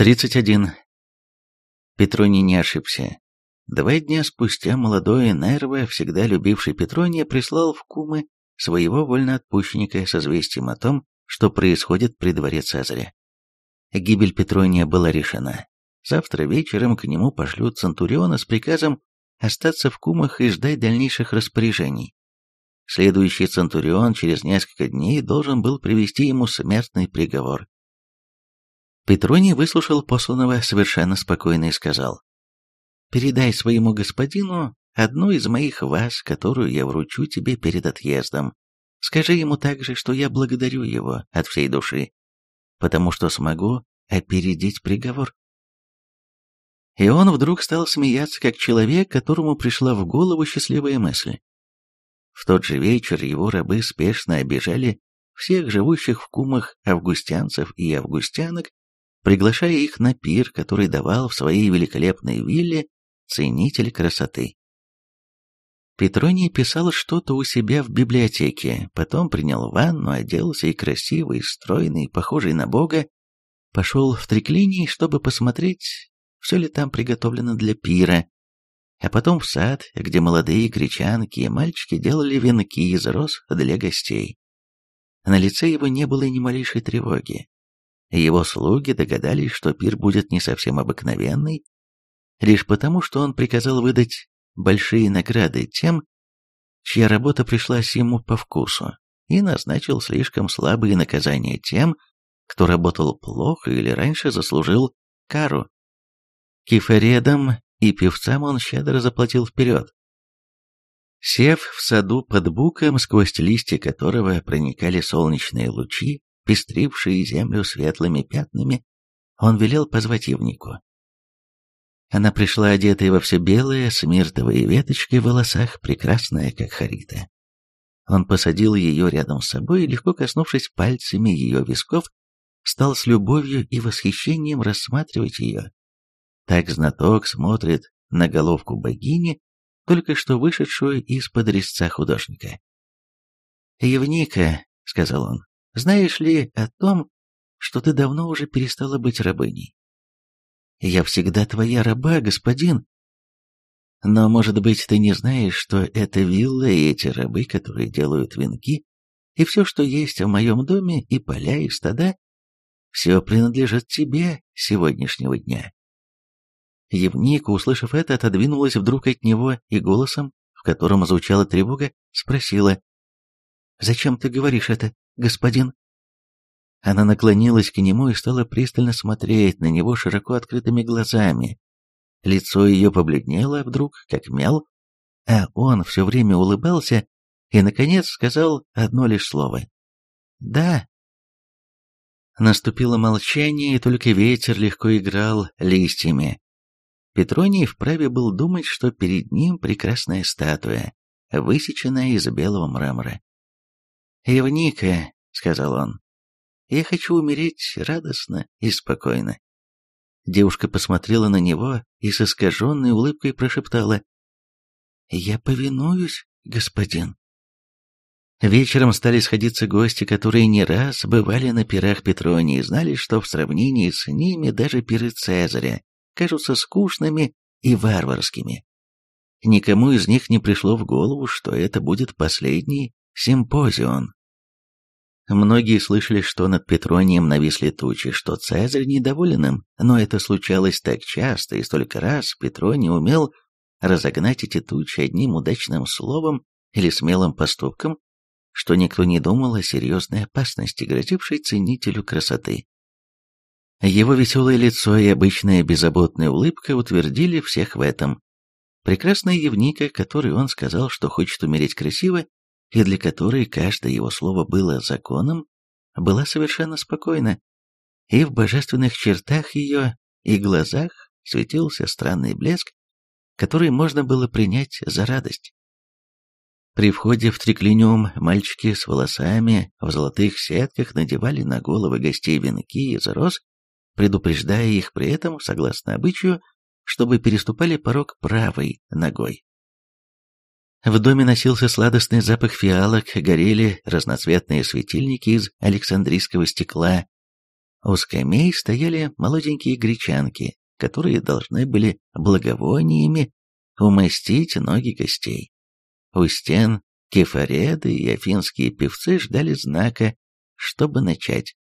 31. Петроний не ошибся. Два дня спустя молодой Нерва, всегда любивший Петрония, прислал в Кумы своего вольноотпущенника с известием о том, что происходит при дворе Цезаря. Гибель Петрония была решена. Завтра вечером к нему пошлют Центуриона с приказом остаться в Кумах и ждать дальнейших распоряжений. Следующий Центурион через несколько дней должен был привести ему смертный приговор. Петроний выслушал посланного совершенно спокойно и сказал, «Передай своему господину одну из моих вас, которую я вручу тебе перед отъездом. Скажи ему также, что я благодарю его от всей души, потому что смогу опередить приговор». И он вдруг стал смеяться, как человек, которому пришла в голову счастливая мысль. В тот же вечер его рабы спешно обижали всех живущих в кумах августянцев и августянок, приглашая их на пир, который давал в своей великолепной вилле ценитель красоты. Петроний писал что-то у себя в библиотеке, потом принял ванну, оделся и красивый, стройный, похожий на бога, пошел в триклиний, чтобы посмотреть, все ли там приготовлено для пира, а потом в сад, где молодые гречанки и мальчики делали венки из роз для гостей. На лице его не было ни малейшей тревоги, его слуги догадались, что пир будет не совсем обыкновенный, лишь потому, что он приказал выдать большие награды тем, чья работа пришлась ему по вкусу, и назначил слишком слабые наказания тем, кто работал плохо или раньше заслужил кару. Кифаредам и певцам он щедро заплатил вперед. Сев в саду под буком, сквозь листья которого проникали солнечные лучи, пестрившие землю светлыми пятнами, он велел позвать Евнику. Она пришла одетая во все белое, с миртовой веточкой в волосах, прекрасная, как Харита. Он посадил ее рядом с собой и, легко коснувшись пальцами ее висков, стал с любовью и восхищением рассматривать ее. Так знаток смотрит на головку богини, только что вышедшую из-под резца художника. «Евника», — сказал он, знаешь ли о том, что ты давно уже перестала быть рабыней? Я всегда твоя раба, господин. Но, может быть, ты не знаешь, что это вилла и эти рабы, которые делают венки, и все, что есть в моем доме, и поля, и стада, все принадлежит тебе сегодняшнего дня. Евника, услышав это, отодвинулась вдруг от него и голосом, в котором звучала тревога, спросила, «Зачем ты говоришь это, господин?» Она наклонилась к нему и стала пристально смотреть на него широко открытыми глазами. Лицо ее побледнело вдруг, как мел, а он все время улыбался и, наконец, сказал одно лишь слово. «Да». Наступило молчание, и только ветер легко играл листьями. Петроний вправе был думать, что перед ним прекрасная статуя, высеченная из белого мрамора. «Евника», — сказал он, — «я хочу умереть радостно и спокойно». Девушка посмотрела на него и с искаженной улыбкой прошептала, «Я повинуюсь, господин». Вечером стали сходиться гости, которые не раз бывали на пирах Петронии и знали, что в сравнении с ними даже пиры Цезаря кажутся скучными и варварскими. Никому из них не пришло в голову, что это будет последний Симпозион. Многие слышали, что над Петронием нависли тучи, что Цезарь недоволен им, но это случалось так часто и столько раз Петроний умел разогнать эти тучи одним удачным словом или смелым поступком, что никто не думал о серьезной опасности, грозившей ценителю красоты. Его веселое лицо и обычная беззаботная улыбка утвердили всех в этом. Прекрасная Евника, которой он сказал, что хочет умереть красиво, и для которой каждое его слово было законом, была совершенно спокойна, и в божественных чертах ее и глазах светился странный блеск, который можно было принять за радость. При входе в триклиниум мальчики с волосами в золотых сетках надевали на головы гостей венки из роз, предупреждая их при этом, согласно обычаю, чтобы переступали порог правой ногой. В доме носился сладостный запах фиалок, горели разноцветные светильники из александрийского стекла. У скамей стояли молоденькие гречанки, которые должны были благовониями умастить ноги гостей. У стен кефареды и афинские певцы ждали знака, чтобы начать.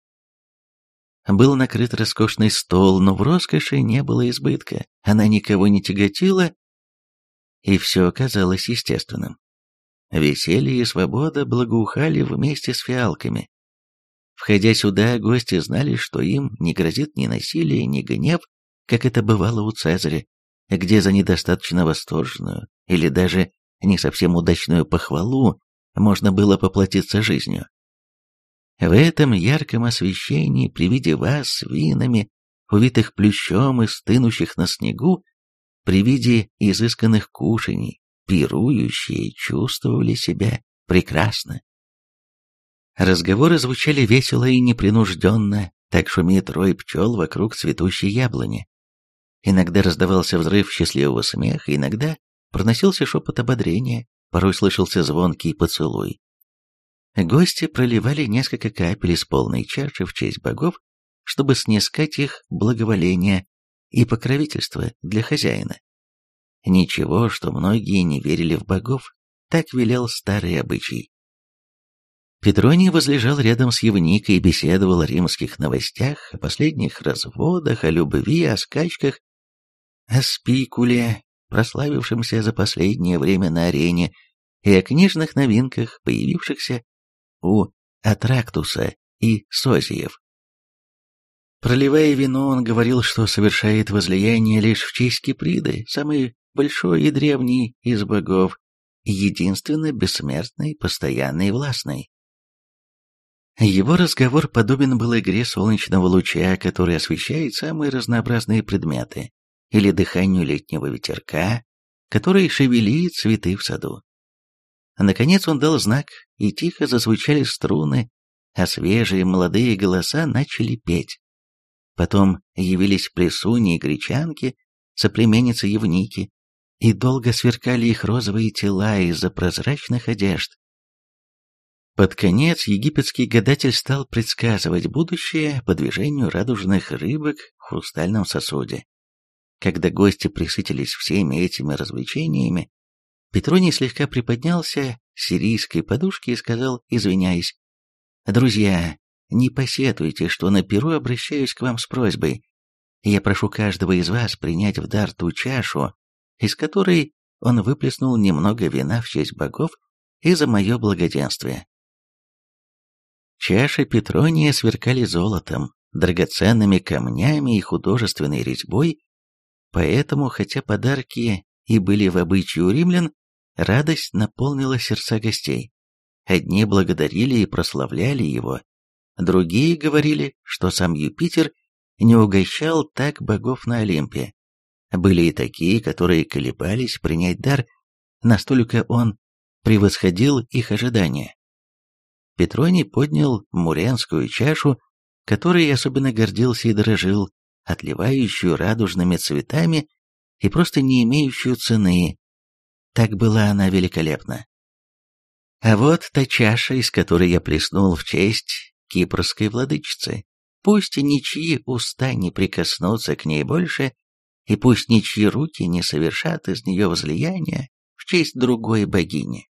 Был накрыт роскошный стол, но в роскоши не было избытка, она никого не тяготила, и все казалось естественным. Веселье и свобода благоухали вместе с фиалками. Входя сюда, гости знали, что им не грозит ни насилие, ни гнев, как это бывало у Цезаря, где за недостаточно восторженную или даже не совсем удачную похвалу можно было поплатиться жизнью. В этом ярком освещении при виде вас винами, увитых плющом и стынущих на снегу, при виде изысканных кушаний, пирующие чувствовали себя прекрасно. Разговоры звучали весело и непринужденно, так шумит рой пчел вокруг цветущей яблони. Иногда раздавался взрыв счастливого смеха, иногда проносился шепот ободрения, порой слышался звонкий поцелуй. Гости проливали несколько капель из полной чаши в честь богов, чтобы снискать их благоволение и покровительство для хозяина. Ничего, что многие не верили в богов, так велел старый обычай. Петроний возлежал рядом с Евникой и беседовал о римских новостях, о последних разводах, о любви, о скачках, о спикуле, прославившемся за последнее время на арене, и о книжных новинках, появившихся у Атрактуса и Созиев. Проливая вино, он говорил, что совершает возлияние лишь в честь Киприды, самой большой и древней из богов, единственно бессмертной, постоянной и властной. Его разговор подобен был игре солнечного луча, который освещает самые разнообразные предметы, или дыханию летнего ветерка, который шевелит цветы в саду. Наконец он дал знак, и тихо зазвучали струны, а свежие молодые голоса начали петь. Потом явились плесуни и гречанки, соплеменницы Евники, и долго сверкали их розовые тела из-за прозрачных одежд. Под конец египетский гадатель стал предсказывать будущее по движению радужных рыбок в хрустальном сосуде. Когда гости присытились всеми этими развлечениями, Петроний слегка приподнялся с сирийской подушки и сказал, извиняясь, «Друзья, не посетуйте, что на перу обращаюсь к вам с просьбой. Я прошу каждого из вас принять в дар ту чашу, из которой он выплеснул немного вина в честь богов и за мое благоденствие. Чаши Петрония сверкали золотом, драгоценными камнями и художественной резьбой, поэтому, хотя подарки и были в обычае у римлян, радость наполнила сердца гостей. Одни благодарили и прославляли его, другие говорили, что сам Юпитер не угощал так богов на Олимпе. Были и такие, которые колебались принять дар, настолько он превосходил их ожидания. Петроний поднял муренскую чашу, которой особенно гордился и дорожил, отливающую радужными цветами и просто не имеющую цены. Так была она великолепна. А вот та чаша, из которой я плеснул в честь кипрской владычицы. Пусть ничьи уста не прикоснутся к ней больше, и пусть ничьи руки не совершат из нее возлияния в честь другой богини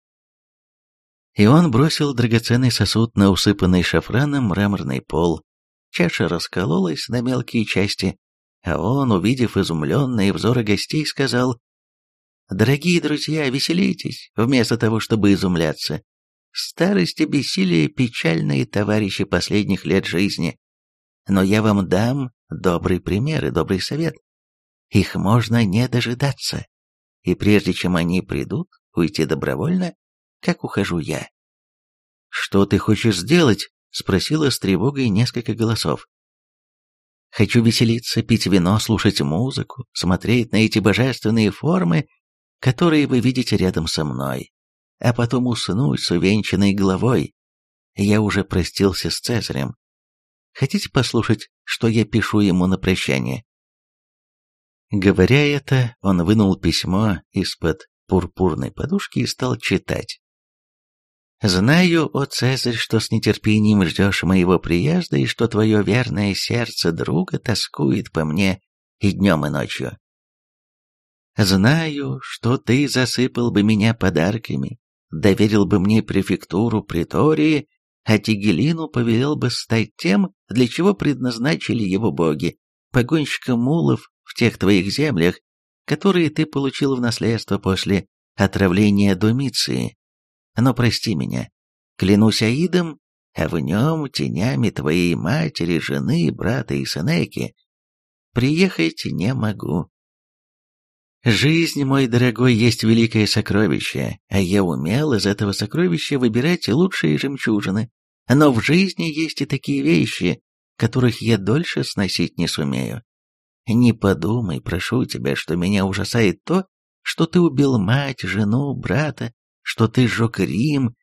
и он бросил драгоценный сосуд на усыпанный шафраном мраморный пол. Чаша раскололась на мелкие части, а он, увидев изумленные взоры гостей, сказал, «Дорогие друзья, веселитесь, вместо того, чтобы изумляться. Старость и бессилие – печальные товарищи последних лет жизни. Но я вам дам добрый пример и добрый совет. Их можно не дожидаться. И прежде чем они придут, уйти добровольно как ухожу я. «Что ты хочешь сделать?» — спросила с тревогой несколько голосов. «Хочу веселиться, пить вино, слушать музыку, смотреть на эти божественные формы, которые вы видите рядом со мной, а потом уснуть с увенчанной головой. Я уже простился с Цезарем. Хотите послушать, что я пишу ему на прощание?» Говоря это, он вынул письмо из-под пурпурной подушки и стал читать. Знаю, о Цезарь, что с нетерпением ждешь моего приезда и что твое верное сердце друга тоскует по мне и днем, и ночью. Знаю, что ты засыпал бы меня подарками, доверил бы мне префектуру притории, а Тигелину повелел бы стать тем, для чего предназначили его боги, погонщиком мулов в тех твоих землях, которые ты получил в наследство после отравления Домиции. Но прости меня, клянусь Аидом, а в нем тенями твоей матери, жены, брата и сынеки, приехать не могу. Жизнь, мой дорогой, есть великое сокровище, а я умел из этого сокровища выбирать лучшие жемчужины. Но в жизни есть и такие вещи, которых я дольше сносить не сумею. Не подумай, прошу тебя, что меня ужасает то, что ты убил мать, жену, брата, что ты сжег Рим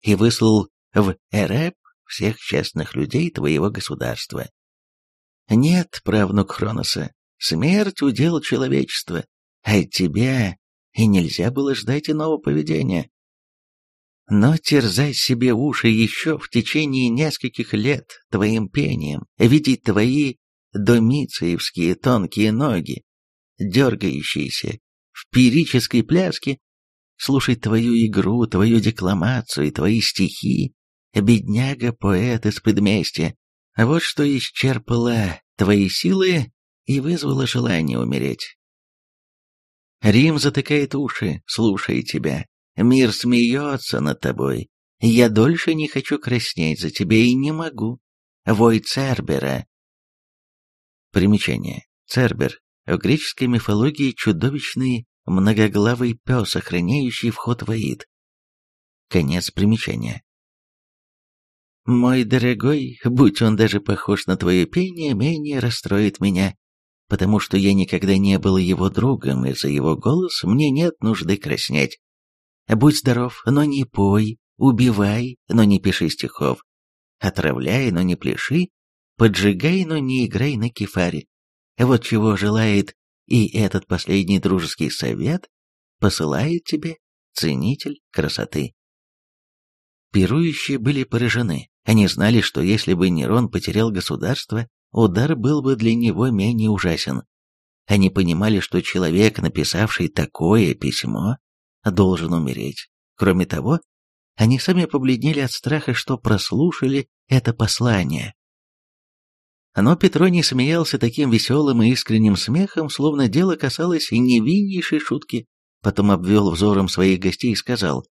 и выслал в Эреб всех честных людей твоего государства. Нет, правнук Хроноса, смерть удел человечества, от тебя и нельзя было ждать иного поведения. Но терзай себе уши еще в течение нескольких лет твоим пением, видеть твои домициевские тонкие ноги, дергающиеся в пирической пляске, слушать твою игру, твою декламацию, твои стихи, бедняга-поэт из предместья. Вот что исчерпало твои силы и вызвало желание умереть. Рим затыкает уши, слушая тебя. Мир смеется над тобой. Я дольше не хочу краснеть за тебя и не могу. Вой Цербера. Примечание. Цербер. В греческой мифологии чудовищный многоглавый пес, охраняющий вход в Аид. Конец примечания. Мой дорогой, будь он даже похож на твое пение, менее расстроит меня, потому что я никогда не был его другом, и за его голос мне нет нужды краснеть. Будь здоров, но не пой, убивай, но не пиши стихов, отравляй, но не пляши, поджигай, но не играй на кефаре. Вот чего желает и этот последний дружеский совет посылает тебе ценитель красоты. Пирующие были поражены. Они знали, что если бы Нерон потерял государство, удар был бы для него менее ужасен. Они понимали, что человек, написавший такое письмо, должен умереть. Кроме того, они сами побледнели от страха, что прослушали это послание. Но Петроний смеялся таким веселым и искренним смехом, словно дело касалось невиннейшей шутки. Потом обвел взором своих гостей и сказал,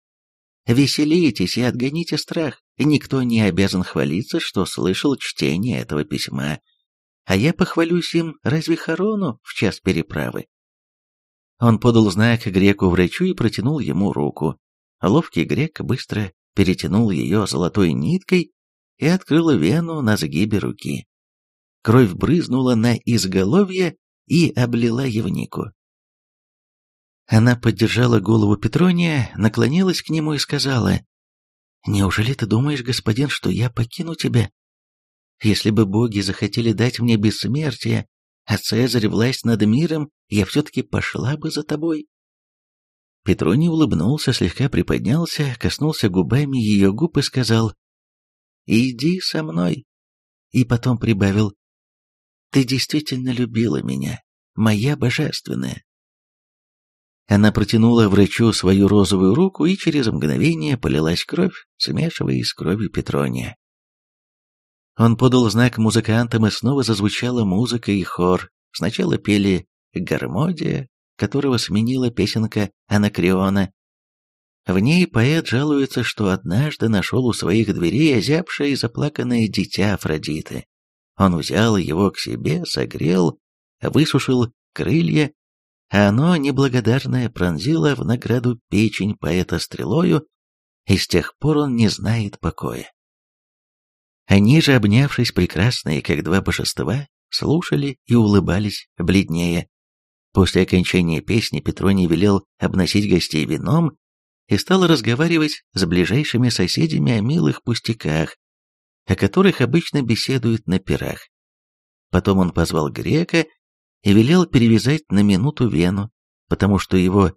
«Веселитесь и отгоните страх. Никто не обязан хвалиться, что слышал чтение этого письма. А я похвалюсь им разве Харону в час переправы?» Он подал знак греку-врачу и протянул ему руку. Ловкий грек быстро перетянул ее золотой ниткой и открыл вену на сгибе руки. Кровь брызнула на изголовье и облила Евнику. Она поддержала голову Петрония, наклонилась к нему и сказала, «Неужели ты думаешь, господин, что я покину тебя? Если бы боги захотели дать мне бессмертие, а Цезарь власть над миром, я все-таки пошла бы за тобой». Петроний улыбнулся, слегка приподнялся, коснулся губами ее губ и сказал, «Иди со мной». И потом прибавил, ты действительно любила меня, моя божественная. Она протянула врачу свою розовую руку, и через мгновение полилась кровь, смешиваясь с кровью Петрония. Он подал знак музыкантам, и снова зазвучала музыка и хор. Сначала пели «Гармодия», которого сменила песенка Анакреона. В ней поэт жалуется, что однажды нашел у своих дверей озябшее и заплаканное дитя Афродиты. Он взял его к себе, согрел, высушил крылья, оно, неблагодарное, пронзило в награду печень поэта стрелою, и с тех пор он не знает покоя. Они же, обнявшись прекрасные, как два божества, слушали и улыбались бледнее. После окончания песни Петроний велел обносить гостей вином и стал разговаривать с ближайшими соседями о милых пустяках, о которых обычно беседуют на пирах. Потом он позвал грека и велел перевязать на минуту вену, потому что его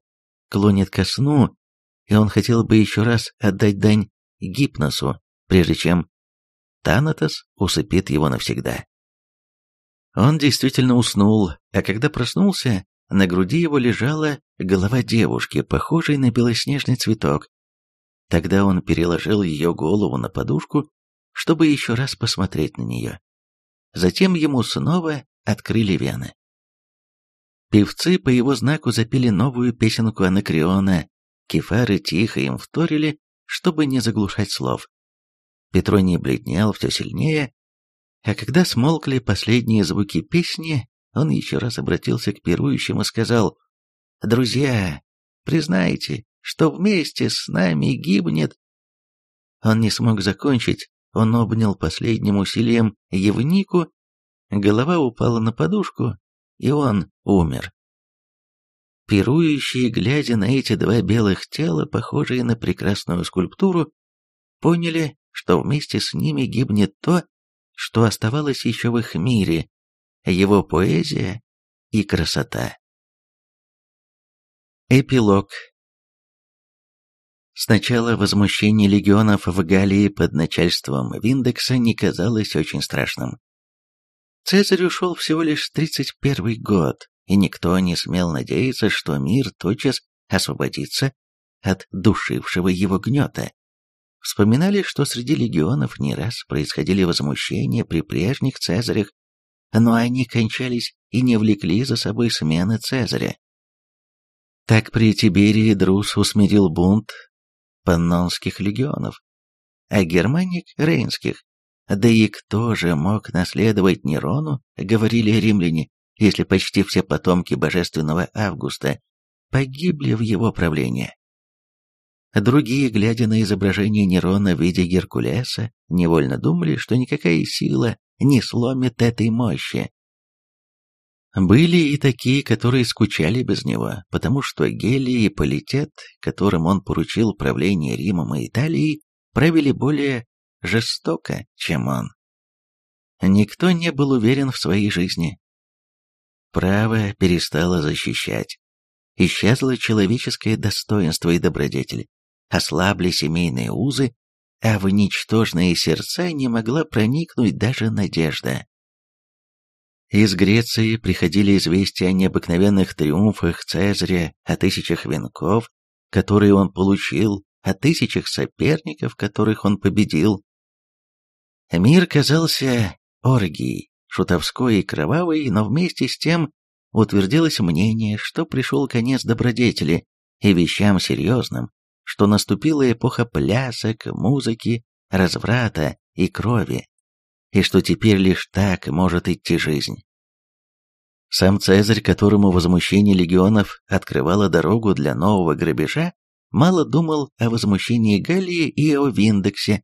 клонит ко сну, и он хотел бы еще раз отдать дань Гипносу, прежде чем Танатос усыпит его навсегда. Он действительно уснул, а когда проснулся, на груди его лежала голова девушки, похожей на белоснежный цветок. Тогда он переложил ее голову на подушку, чтобы еще раз посмотреть на нее. Затем ему снова открыли вены. Певцы по его знаку запели новую песенку Анакреона, кефары тихо им вторили, чтобы не заглушать слов. Петроний бледнел все сильнее, а когда смолкли последние звуки песни, он еще раз обратился к пирующим и сказал, «Друзья, признайте, что вместе с нами гибнет...» Он не смог закончить, он обнял последним усилием Евнику, голова упала на подушку, и он умер. Пирующие, глядя на эти два белых тела, похожие на прекрасную скульптуру, поняли, что вместе с ними гибнет то, что оставалось еще в их мире, его поэзия и красота. Эпилог Сначала возмущение легионов в Галлии под начальством Виндекса не казалось очень страшным. Цезарь ушел всего лишь 31 год, и никто не смел надеяться, что мир тотчас освободится от душившего его гнета. Вспоминали, что среди легионов не раз происходили возмущения при прежних Цезарях, но они кончались и не влекли за собой смены Цезаря. Так при Тиберии Друс усмирил бунт паннонских легионов, а германик — рейнских. Да и кто же мог наследовать Нерону, говорили римляне, если почти все потомки божественного Августа погибли в его правлении. Другие, глядя на изображение Нерона в виде Геркулеса, невольно думали, что никакая сила не сломит этой мощи. Были и такие, которые скучали без него, потому что Гелий и Политет, которым он поручил правление Римом и Италией, правили более жестоко, чем он. Никто не был уверен в своей жизни. Право перестало защищать. Исчезло человеческое достоинство и добродетель ослабли семейные узы, а в ничтожные сердца не могла проникнуть даже надежда. Из Греции приходили известия о необыкновенных триумфах Цезаря, о тысячах венков, которые он получил, о тысячах соперников, которых он победил. Мир казался оргией, шутовской и кровавой, но вместе с тем утвердилось мнение, что пришел конец добродетели и вещам серьезным, что наступила эпоха плясок, музыки, разврата и крови, и что теперь лишь так может идти жизнь. Сам Цезарь, которому возмущение легионов открывало дорогу для нового грабежа, мало думал о возмущении Галлии и о Виндексе,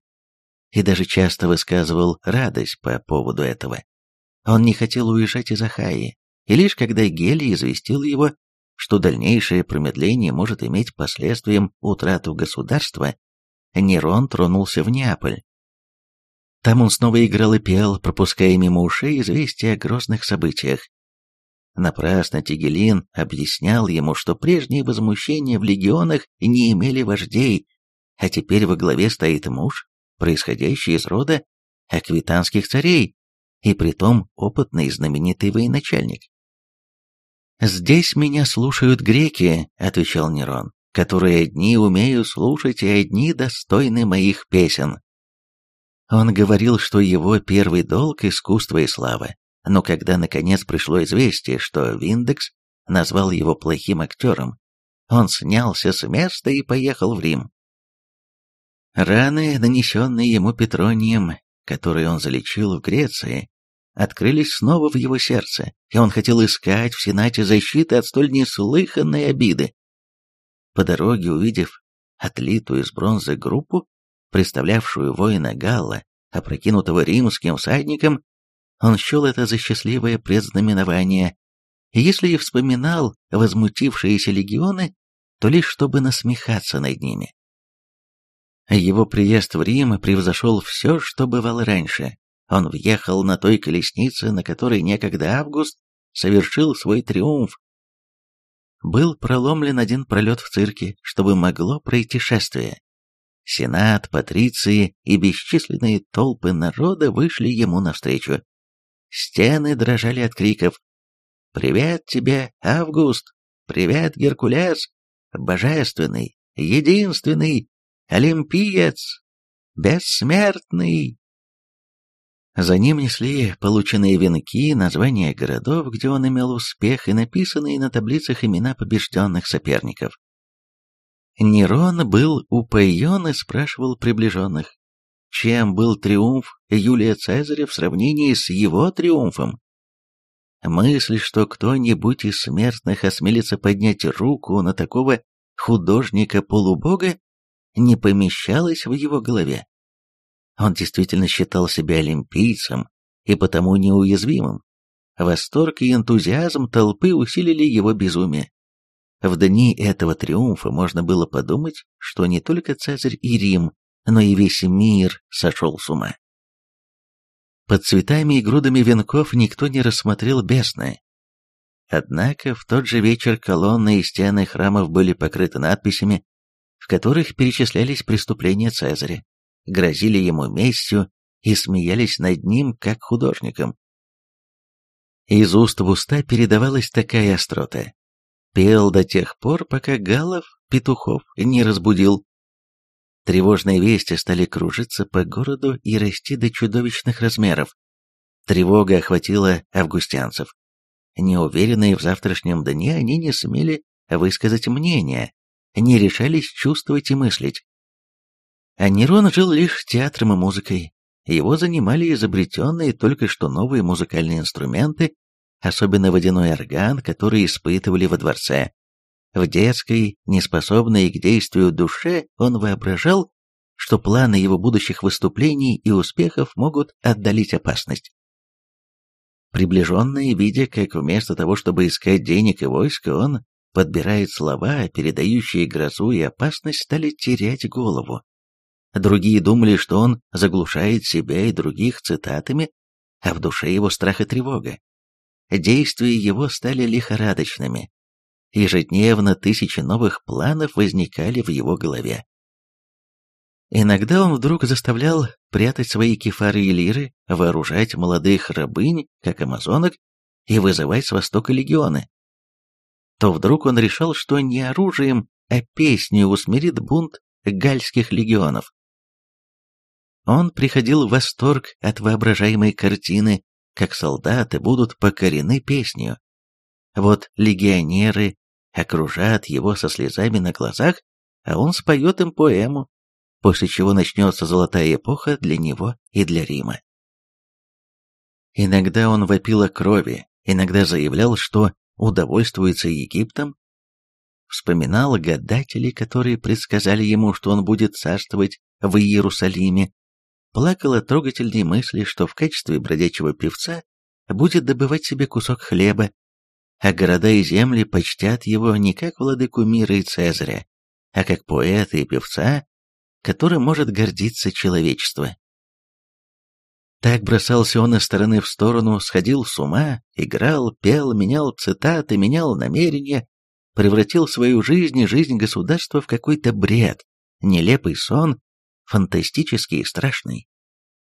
и даже часто высказывал радость по поводу этого. Он не хотел уезжать из Ахаи, и лишь когда Гелий известил его, что дальнейшее промедление может иметь последствием утрату государства, Нерон тронулся в Неаполь. Там он снова играл и пел, пропуская мимо ушей известия о грозных событиях. Напрасно Тигелин объяснял ему, что прежние возмущения в легионах не имели вождей, а теперь во главе стоит муж, происходящий из рода аквитанских царей, и притом опытный знаменитый военачальник. «Здесь меня слушают греки», — отвечал Нерон, «которые одни умеют слушать и одни достойны моих песен». Он говорил, что его первый долг — искусство и слава, но когда наконец пришло известие, что Виндекс назвал его плохим актером, он снялся с места и поехал в Рим. Раны, нанесенные ему Петронием, которые он залечил в Греции, открылись снова в его сердце, и он хотел искать в Сенате защиты от столь неслыханной обиды. По дороге, увидев отлитую из бронзы группу, представлявшую воина Галла, опрокинутого римским всадником, он счел это за счастливое предзнаменование, и если и вспоминал возмутившиеся легионы, то лишь чтобы насмехаться над ними. Его приезд в Рим превзошел все, что бывало раньше, он въехал на той колеснице, на которой некогда Август совершил свой триумф. Был проломлен один пролет в цирке, чтобы могло пройти шествие. Сенат, патриции и бесчисленные толпы народа вышли ему навстречу. Стены дрожали от криков «Привет тебе, Август! Привет, Геркулес! Божественный, единственный, олимпиец, бессмертный!» За ним несли полученные венки, названия городов, где он имел успех, и написанные на таблицах имена побежденных соперников. Нерон был упоен и спрашивал приближенных, чем был триумф Юлия Цезаря в сравнении с его триумфом. Мысль, что кто-нибудь из смертных осмелится поднять руку на такого художника-полубога, не помещалась в его голове. Он действительно считал себя олимпийцем и потому неуязвимым. Восторг и энтузиазм толпы усилили его безумие. В дни этого триумфа можно было подумать, что не только Цезарь и Рим, но и весь мир сошел с ума. Под цветами и грудами венков никто не рассмотрел бесны. Однако в тот же вечер колонны и стены храмов были покрыты надписями, в которых перечислялись преступления Цезаря, грозили ему местью и смеялись над ним как художником. Из уст в уста передавалась такая острота, Пел до тех пор, пока Галов петухов не разбудил. Тревожные вести стали кружиться по городу и расти до чудовищных размеров. Тревога охватила августянцев. Неуверенные в завтрашнем дне, они не смели высказать мнение, не решались чувствовать и мыслить. А Нерон жил лишь театром и музыкой. Его занимали изобретенные только что новые музыкальные инструменты особенно водяной орган, который испытывали во дворце. В детской, неспособной к действию душе, он воображал, что планы его будущих выступлений и успехов могут отдалить опасность. Приближенные, видя, как вместо того, чтобы искать денег и войска, он подбирает слова, передающие грозу и опасность, стали терять голову. Другие думали, что он заглушает себя и других цитатами, а в душе его страх и тревога. Действия его стали лихорадочными. Ежедневно тысячи новых планов возникали в его голове. Иногда он вдруг заставлял прятать свои кефары и лиры, вооружать молодых рабынь, как амазонок, и вызывать с востока легионы. То вдруг он решал, что не оружием, а песнью усмирит бунт гальских легионов. Он приходил в восторг от воображаемой картины как солдаты будут покорены песнью. Вот легионеры окружат его со слезами на глазах, а он споет им поэму, после чего начнется золотая эпоха для него и для Рима. Иногда он вопил о крови, иногда заявлял, что удовольствуется Египтом, вспоминал гадателей, которые предсказали ему, что он будет царствовать в Иерусалиме, плакала трогательной мысли, что в качестве бродячего певца будет добывать себе кусок хлеба, а города и земли почтят его не как владыку мира и Цезаря, а как поэта и певца, которым может гордиться человечество. Так бросался он из стороны в сторону, сходил с ума, играл, пел, менял цитаты, менял намерения, превратил свою жизнь и жизнь государства в какой-то бред, нелепый сон, фантастический и страшный.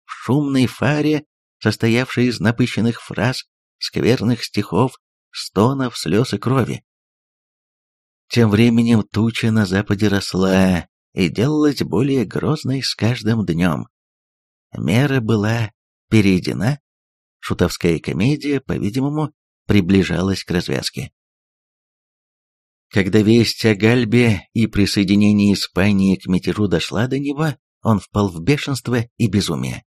В шумной фаре, состоявшей из напыщенных фраз, скверных стихов, стонов, слез и крови. Тем временем туча на западе росла и делалась более грозной с каждым днем. Мера была перейдена, шутовская комедия, по-видимому, приближалась к развязке. Когда весть о Гальбе и присоединении Испании к мятежу дошла до него, он впал в бешенство и безумие.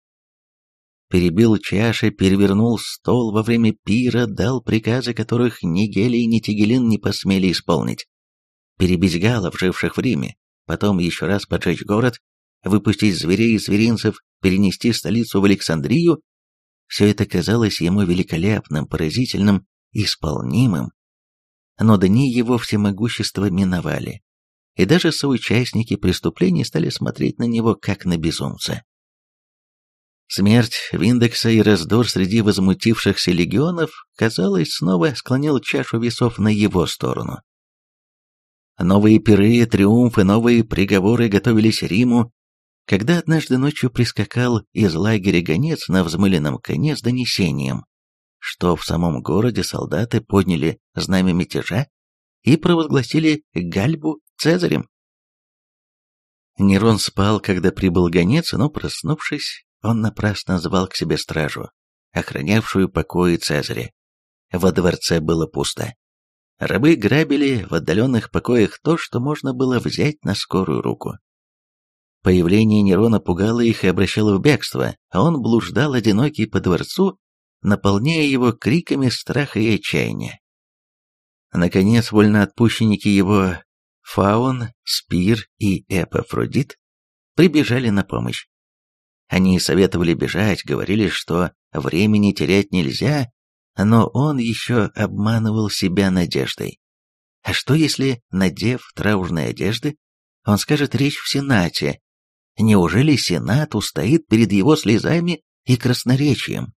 Перебил чаши, перевернул стол во время пира, дал приказы, которых ни Гелий, ни Тигелин не посмели исполнить. Перебить галов, живших в Риме, потом еще раз поджечь город, выпустить зверей и зверинцев, перенести столицу в Александрию, все это казалось ему великолепным, поразительным, исполнимым. Но дни его всемогущества миновали, и даже соучастники преступлений стали смотреть на него как на безумца. Смерть Виндекса и раздор среди возмутившихся легионов, казалось, снова склонил чашу весов на его сторону. Новые пиры, триумфы, новые приговоры готовились Риму, Когда однажды ночью прискакал из лагеря гонец на взмыленном коне с донесением, что в самом городе солдаты подняли знамя мятежа и провозгласили Гальбу Цезарем. Нерон спал, когда прибыл гонец, но, проснувшись, он напрасно звал к себе стражу, охранявшую покои Цезаря. Во дворце было пусто. Рабы грабили в отдаленных покоях то, что можно было взять на скорую руку. Появление Нерона пугало их и обращало в бегство, а он блуждал одинокий по дворцу, наполняя его криками страха и отчаяния. Наконец, вольноотпущенники его Фаун, Спир и Эпофродит прибежали на помощь. Они советовали бежать, говорили, что времени терять нельзя, но он еще обманывал себя надеждой. А что если, надев траурные одежды, он скажет речь в Сенате? Неужели Сенат устоит перед его слезами и красноречием?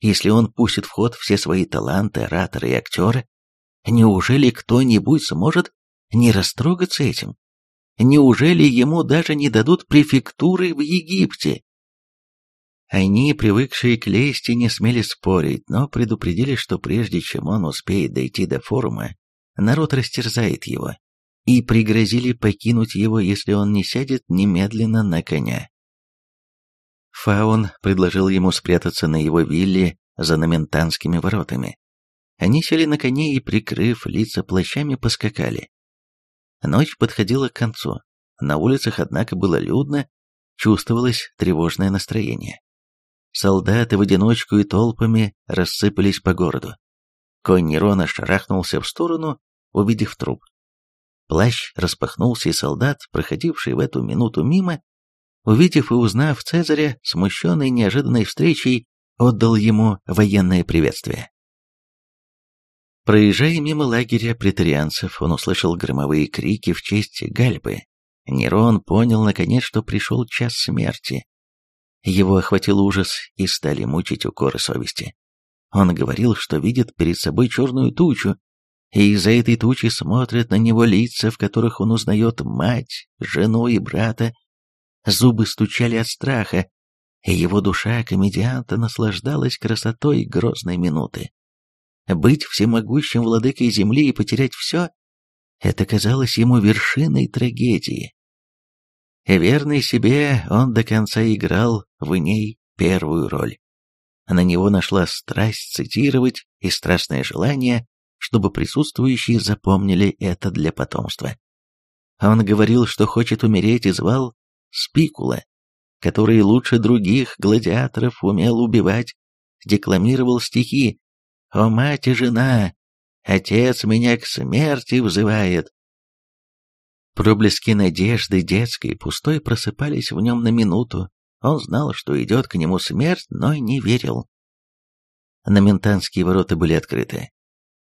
Если он пустит в ход все свои таланты, ораторы и актеры, неужели кто-нибудь сможет не растрогаться этим? Неужели ему даже не дадут префектуры в Египте? Они, привыкшие к лести, не смели спорить, но предупредили, что прежде чем он успеет дойти до форума, народ растерзает его, и пригрозили покинуть его, если он не сядет немедленно на коня. Фаун предложил ему спрятаться на его вилле за Номентанскими воротами. Они сели на коней и, прикрыв лица плащами, поскакали. Ночь подходила к концу. На улицах, однако, было людно, чувствовалось тревожное настроение. Солдаты в одиночку и толпами рассыпались по городу. Конь Нерона шарахнулся в сторону, увидев труп. Плащ распахнулся, и солдат, проходивший в эту минуту мимо, увидев и узнав Цезаря, смущенный неожиданной встречей, отдал ему военное приветствие. Проезжая мимо лагеря претарианцев, он услышал громовые крики в честь Гальбы. Нерон понял, наконец, что пришел час смерти. Его охватил ужас и стали мучить укоры совести. Он говорил, что видит перед собой черную тучу, и из-за этой тучи смотрят на него лица, в которых он узнает мать, жену и брата. Зубы стучали от страха, и его душа комедианта наслаждалась красотой грозной минуты. Быть всемогущим владыкой земли и потерять все — это казалось ему вершиной трагедии. Верный себе, он до конца играл в ней первую роль. На него нашла страсть цитировать и страстное желание, чтобы присутствующие запомнили это для потомства. Он говорил, что хочет умереть, и звал Спикула, который лучше других гладиаторов умел убивать, декламировал стихи «О мать и жена! Отец меня к смерти взывает!» Проблески надежды детской, пустой, просыпались в нем на минуту. Он знал, что идет к нему смерть, но не верил. Номентанские ворота были открыты.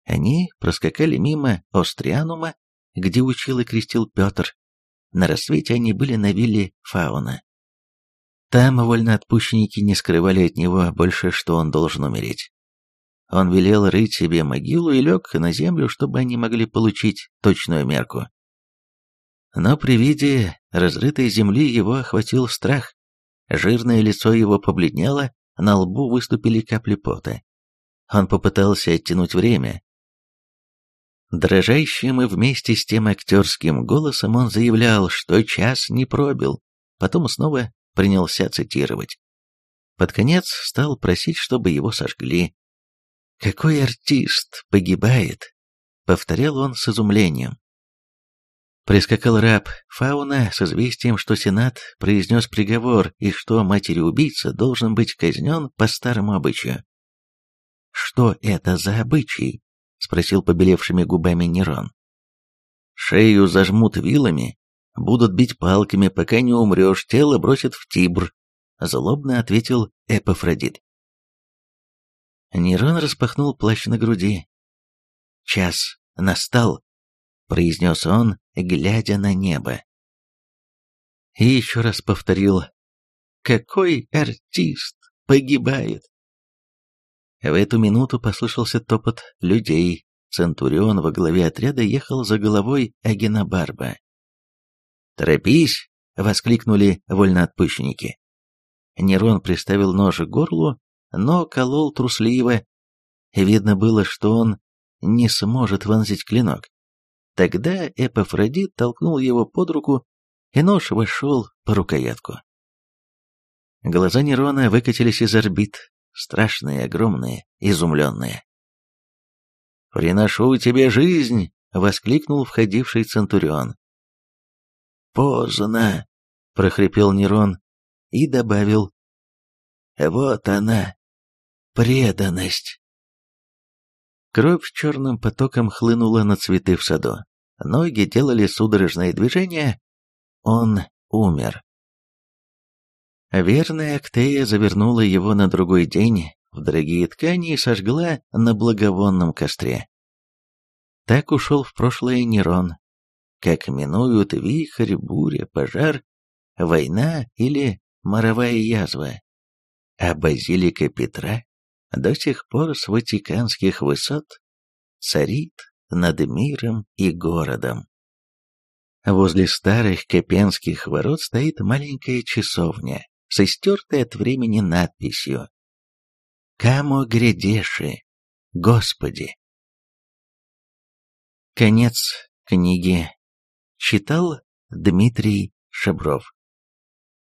Они проскакали мимо Острианума, где учил и крестил Петр. На рассвете они были на вилле Фауна. Там вольноотпущенники не скрывали от него больше, что он должен умереть. Он велел рыть себе могилу и лег на землю, чтобы они могли получить точную мерку. Но при виде разрытой земли его охватил страх. Жирное лицо его побледнело, на лбу выступили капли пота. Он попытался оттянуть время. Дрожащим и вместе с тем актерским голосом он заявлял, что час не пробил, потом снова принялся цитировать. Под конец стал просить, чтобы его сожгли. «Какой артист погибает?» — повторял он с изумлением. Прискакал раб Фауна с известием, что Сенат произнес приговор и что матери-убийца должен быть казнен по старому обычаю. «Что это за обычай?» — спросил побелевшими губами Нерон. «Шею зажмут вилами Будут бить палками, пока не умрешь, тело бросят в Тибр», — злобно ответил Эпофродит. Нерон распахнул плащ на груди. «Час настал», — произнес он, глядя на небо. И еще раз повторил «Какой артист погибает!» В эту минуту послышался топот людей. Центурион во главе отряда ехал за головой Агенобарба. «Торопись!» — воскликнули вольноотпущенники. Нерон приставил нож к горлу, но колол трусливо. Видно было, что он не сможет вонзить клинок. Тогда Эпофродит толкнул его под руку, и нож вошел по рукоятку. Глаза Нерона выкатились из орбит, страшные, огромные, изумленные. «Приношу тебе жизнь!» — воскликнул входивший Центурион. «Поздно!» — прохрипел Нерон и добавил. «Вот она, преданность!» Кровь черным потоком хлынула на цветы в саду. Ноги делали судорожные движения. Он умер. Верная Актея завернула его на другой день в дорогие ткани и сожгла на благовонном костре. Так ушел в прошлое Нерон, как минуют вихрь, буря, пожар, война или моровая язва. А базилика Петра до сих пор с ватиканских высот царит над миром и городом. Возле старых Копенских ворот стоит маленькая часовня с истертой от времени надписью «Камо грядеши, Господи». Конец книги. Читал Дмитрий Шабров.